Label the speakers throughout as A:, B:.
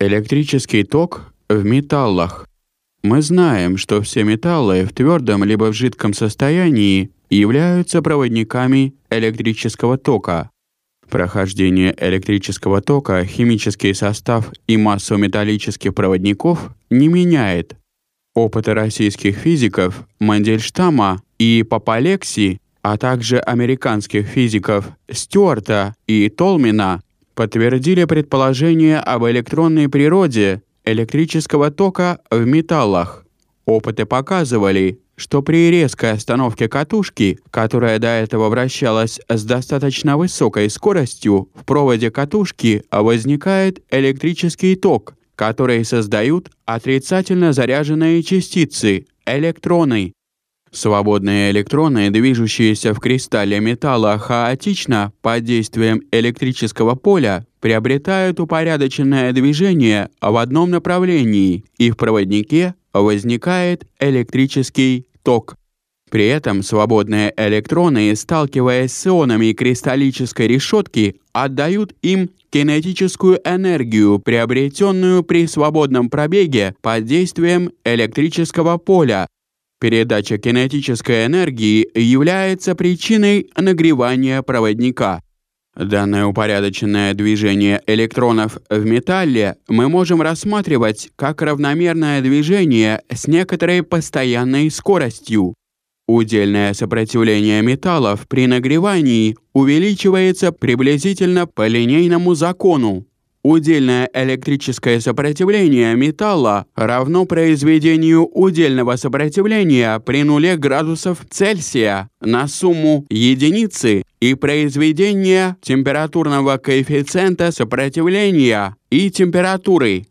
A: Электрический ток в металлах. Мы знаем, что все металлы в твердом либо в жидком состоянии являются проводниками электрического тока. Прохождение электрического тока, химический состав и массу металлических проводников не меняет. Опыты российских физиков Мандельштама и Папалекси, а также американских физиков Стюарта и Толмина подтвердили предположение об электронной природе электрического тока в металлах. Опыты показывали, что при резкой остановке катушки, которая до этого вращалась с достаточно высокой скоростью, в проводе катушки возникает электрический ток, который создают отрицательно заряженные частицы – электроны. Свободные электроны, движущиеся в кристалле металла хаотично под действием электрического поля, приобретают упорядоченное движение в одном направлении, и в проводнике возникает электрический ток. При этом свободные электроны, сталкиваясь с ионами кристаллической решетки, отдают им кинетическую энергию, приобретенную при свободном пробеге под действием электрического поля. Передача кинетической энергии является причиной нагревания проводника. Данное упорядоченное движение электронов в металле мы можем рассматривать как равномерное движение с некоторой постоянной скоростью. Удельное сопротивление металлов при нагревании увеличивается приблизительно по линейному закону. Удельное электрическое сопротивление металла равно произведению удельного сопротивления при нуле градусов Цельсия на сумму единицы и произведение температурного коэффициента сопротивления и температуры.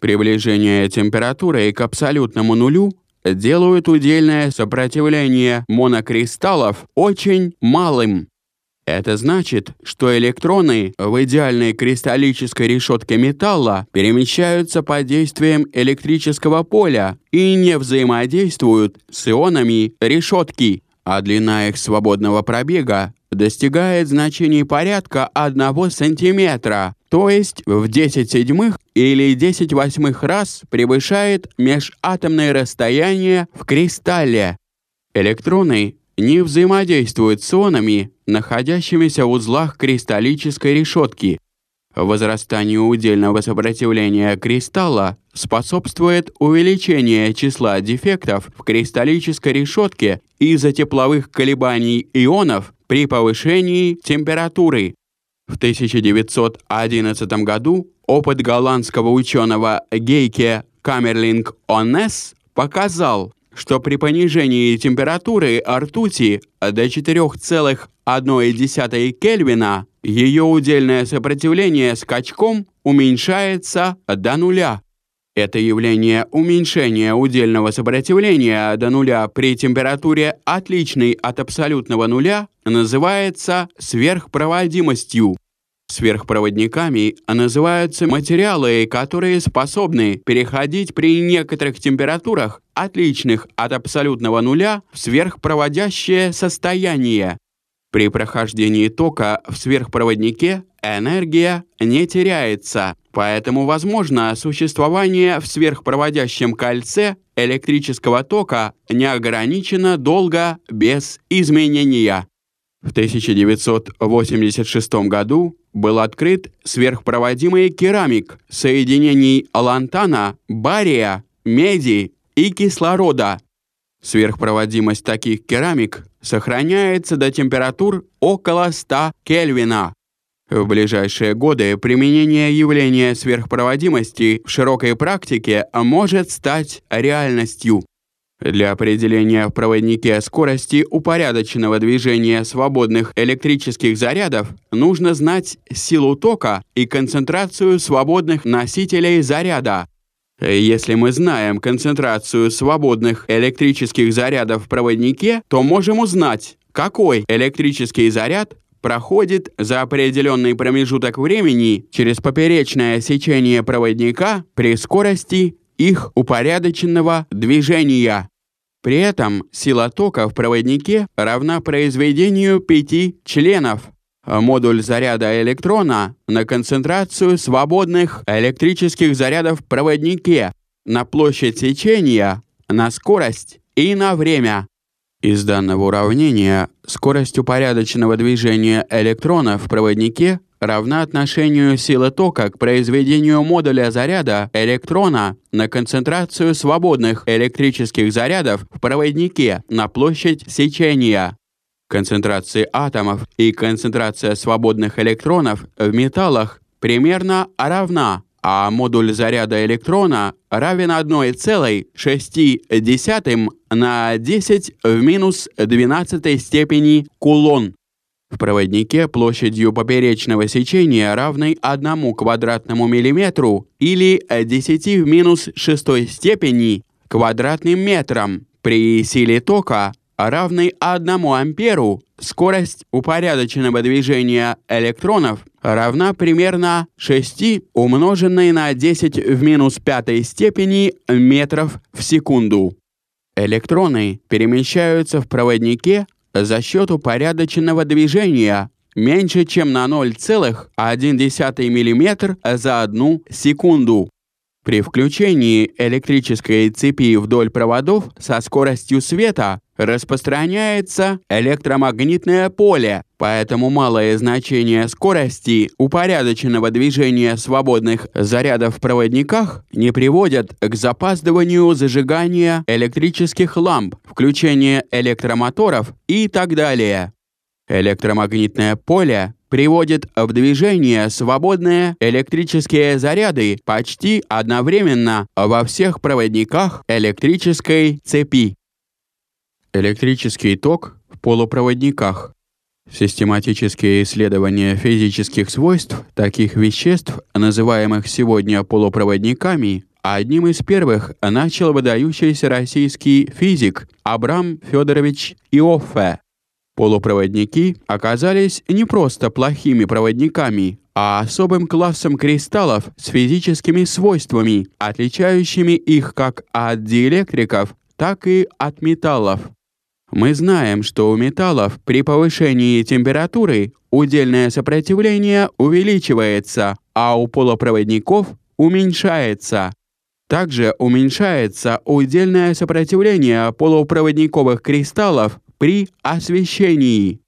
A: Приближение температуры к абсолютному нулю делают удельное сопротивление монокристаллов очень малым. Это значит, что электроны в идеальной кристаллической решетке металла перемещаются под действием электрического поля и не взаимодействуют с ионами решетки, а длина их свободного пробега достигает значений порядка 1 сантиметра, то есть в 10 седьмых или 10 восьмых раз превышает межатомное расстояние в кристалле. Электроны не взаимодействуют с ионами, находящимися в узлах кристаллической решетки. Возрастанию удельного сопротивления кристалла способствует увеличение числа дефектов в кристаллической решетке из-за тепловых колебаний ионов при повышении температуры. В 1911 году опыт голландского ученого Гейке Камерлинг Оннес показал, что при понижении температуры ртути до 4,1 Кельвина ее удельное сопротивление скачком уменьшается до нуля. Это явление уменьшения удельного сопротивления до нуля при температуре, отличной от абсолютного нуля, называется сверхпроводимостью. Сверхпроводниками называются материалы, которые способны переходить при некоторых температурах, отличных от абсолютного нуля, в сверхпроводящее состояние. При прохождении тока в сверхпроводнике энергия не теряется, поэтому возможно существование в сверхпроводящем кольце электрического тока неограниченно долго без изменения. В 1986 году был открыт сверхпроводимый керамик соединений лантана, бария, меди и кислорода. Сверхпроводимость таких керамик сохраняется до температур около 100 Кельвина. В ближайшие годы применение явления сверхпроводимости в широкой практике может стать реальностью. Для определения в проводнике скорости упорядоченного движения свободных электрических зарядов нужно знать силу тока и концентрацию свободных носителей заряда. Если мы знаем концентрацию свободных электрических зарядов в проводнике, то можем узнать, какой электрический заряд проходит за определенный промежуток времени через поперечное сечение проводника при скорости их упорядоченного движения. При этом сила тока в проводнике равна произведению пяти членов. модуль заряда электрона на концентрацию свободных электрических зарядов в проводнике, на площадь сечения, на скорость и на время. Из данного уравнения скорость упорядоченного движения электронов в проводнике равна отношению силы тока к произведению модуля заряда электрона на концентрацию свободных электрических зарядов в проводнике на площадь сечения. Концентрации атомов и концентрация свободных электронов в металлах примерно равна, а модуль заряда электрона равен 1,6 на 10 в минус 12 степени кулон. В проводнике площадью поперечного сечения равной 1 квадратному миллиметру или 10 в минус 6 степени квадратным метрам при силе тока равной 1 амперу, скорость упорядоченного движения электронов равна примерно 6 умноженной на 10 в минус 5 степени метров в секунду. Электроны перемещаются в проводнике за счет упорядоченного движения меньше, чем на 0,1 мм за одну секунду. При включении электрической цепи вдоль проводов со скоростью света распространяется электромагнитное поле, поэтому малое значение скорости упорядоченного движения свободных зарядов в проводниках не приводят к запаздыванию зажигания электрических ламп, включения электромоторов и так далее. Электромагнитное поле приводит в движение свободные электрические заряды почти одновременно во всех проводниках электрической цепи. Электрический ток в полупроводниках. Систематические исследования физических свойств таких веществ, называемых сегодня полупроводниками, одним из первых начал выдающийся российский физик Абрам Федорович Иоффе. Полупроводники оказались не просто плохими проводниками, а особым классом кристаллов с физическими свойствами, отличающими их как от диэлектриков, так и от металлов. Мы знаем, что у металлов при повышении температуры удельное сопротивление увеличивается, а у полупроводников уменьшается. Также уменьшается удельное сопротивление полупроводниковых кристаллов при освещении.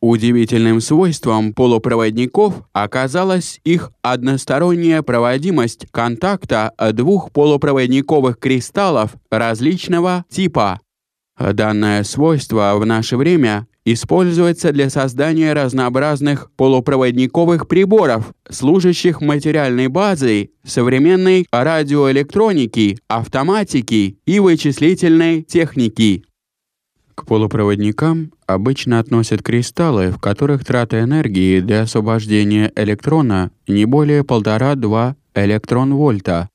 A: Удивительным свойством полупроводников оказалась их односторонняя проводимость контакта двух полупроводниковых кристаллов различного типа. Данное свойство в наше время используется для создания разнообразных полупроводниковых приборов, служащих материальной базой современной радиоэлектроники, автоматики и вычислительной техники. К полупроводникам обычно относят кристаллы, в которых трата энергии для освобождения электрона не более 1,5-2 электрон-вольта,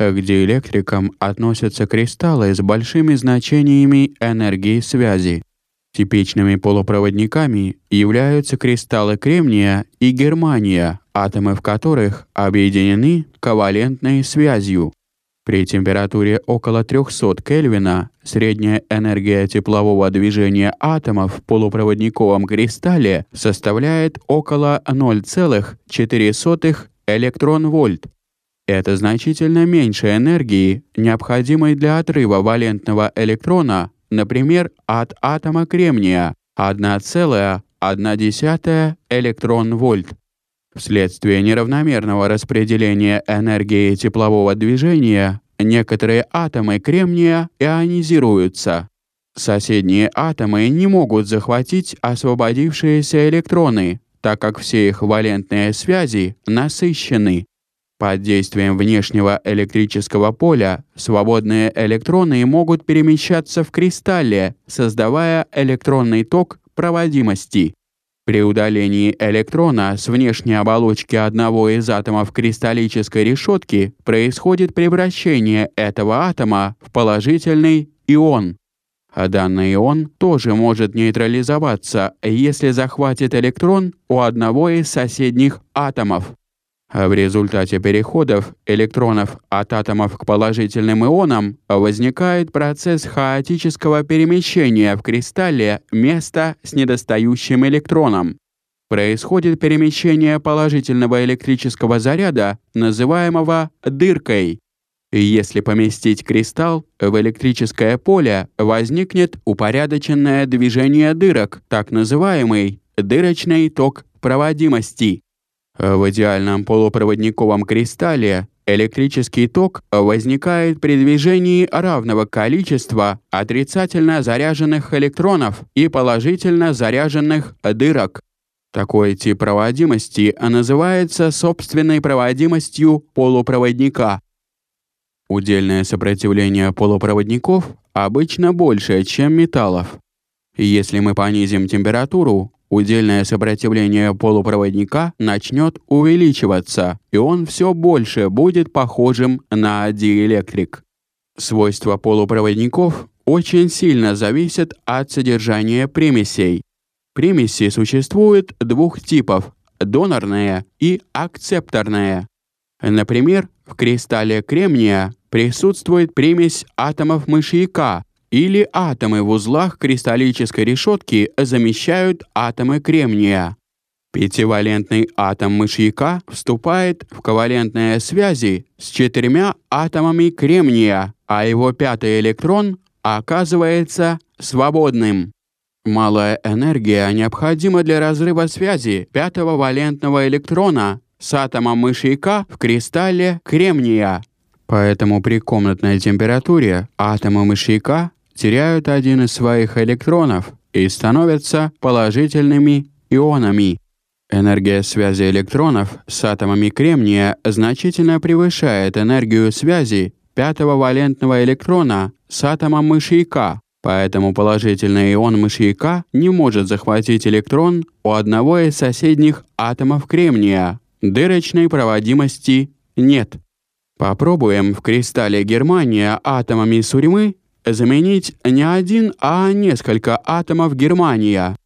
A: к диэлектрикам относятся кристаллы с большими значениями энергии связи. Типичными полупроводниками являются кристаллы кремния и германия, атомы в которых объединены ковалентной связью. При температуре около 300 Кельвина средняя энергия теплового движения атомов в полупроводниковом кристалле составляет около 0,4 электрон-вольт. Это значительно меньше энергии, необходимой для отрыва валентного электрона, например, от атома кремния 1,1 электрон-вольт. Вследствие неравномерного распределения энергии теплового движения некоторые атомы кремния ионизируются. Соседние атомы не могут захватить освободившиеся электроны, так как все их валентные связи насыщены. Под действием внешнего электрического поля свободные электроны могут перемещаться в кристалле, создавая электронный ток проводимости. При удалении электрона с внешней оболочки одного из атомов кристаллической решетки происходит превращение этого атома в положительный ион. А данный ион тоже может нейтрализоваться, если захватит электрон у одного из соседних атомов. А в результате переходов электронов от атомов к положительным ионам возникает процесс хаотического перемещения в кристалле места с недостающим электроном. происходит перемещение положительного электрического заряда, называемого дыркой. Если поместить кристалл в электрическое поле, возникнет упорядоченное движение дырок, так называемый дырочный ток проводимости. В идеальном полупроводниковом кристалле электрический ток возникает при движении равного количества отрицательно заряженных электронов и положительно заряженных дырок. Такой тип проводимости называется собственной проводимостью полупроводника. Удельное сопротивление полупроводников обычно больше, чем металлов. Если мы понизим температуру, удельное сопротивление полупроводника начнет увеличиваться, и он все больше будет похожим на диэлектрик. Свойства полупроводников очень сильно зависят от содержания примесей. Примеси существует двух типов – донорная и акцепторная. Например, в кристалле кремния присутствует примесь атомов мышьяка, или атомы в узлах кристаллической решетки замещают атомы кремния. Пятивалентный атом мышьяка вступает в ковалентные связи с четырьмя атомами кремния, а его пятый электрон оказывается свободным. Малая энергия необходима для разрыва связи пятого валентного электрона с атомом мышьяка в кристалле кремния. Поэтому при комнатной температуре атомы мышьяка теряют один из своих электронов и становятся положительными ионами. Энергия связи электронов с атомами кремния значительно превышает энергию связи пятого валентного электрона с атомом мышьяка, поэтому положительный ион мышьяка не может захватить электрон у одного из соседних атомов кремния. Дырочной проводимости нет. Попробуем в кристалле германия атомами сурьмы заменить не один, а несколько атомов германия.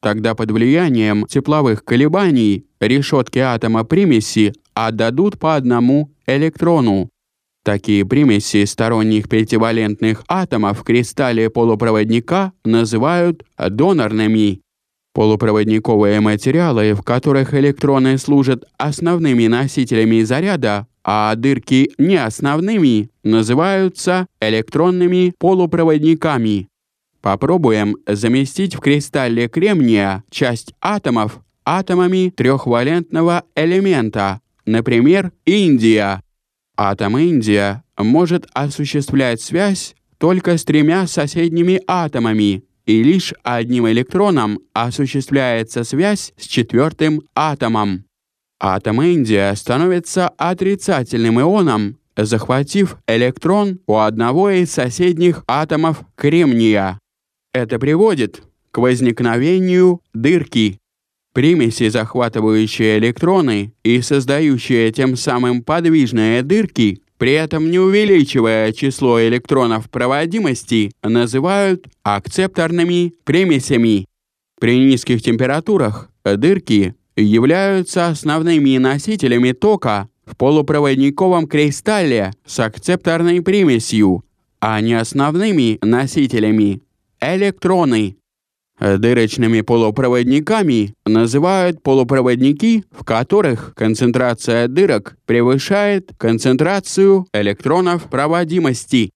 A: Тогда под влиянием тепловых колебаний решетки атома примеси отдадут по одному электрону. Такие примеси сторонних пятивалентных атомов в кристалле полупроводника называют донорными. Полупроводниковые материалы, в которых электроны служат основными носителями заряда, а дырки не основными, называются электронными полупроводниками. Попробуем заместить в кристалле кремния часть атомов атомами трехвалентного элемента, например, Индия. Атом Индия может осуществлять связь только с тремя соседними атомами, и лишь одним электроном осуществляется связь с четвертым атомом. Атом Индия становится отрицательным ионом, захватив электрон у одного из соседних атомов кремния. Это приводит к возникновению дырки. Примеси, захватывающие электроны и создающие тем самым подвижные дырки, при этом не увеличивая число электронов проводимости, называют акцепторными примесями. При низких температурах дырки являются основными носителями тока в полупроводниковом кристалле с акцепторной примесью, а не основными носителями – электроны. Дырочными полупроводниками называют полупроводники, в которых концентрация дырок превышает концентрацию электронов проводимости.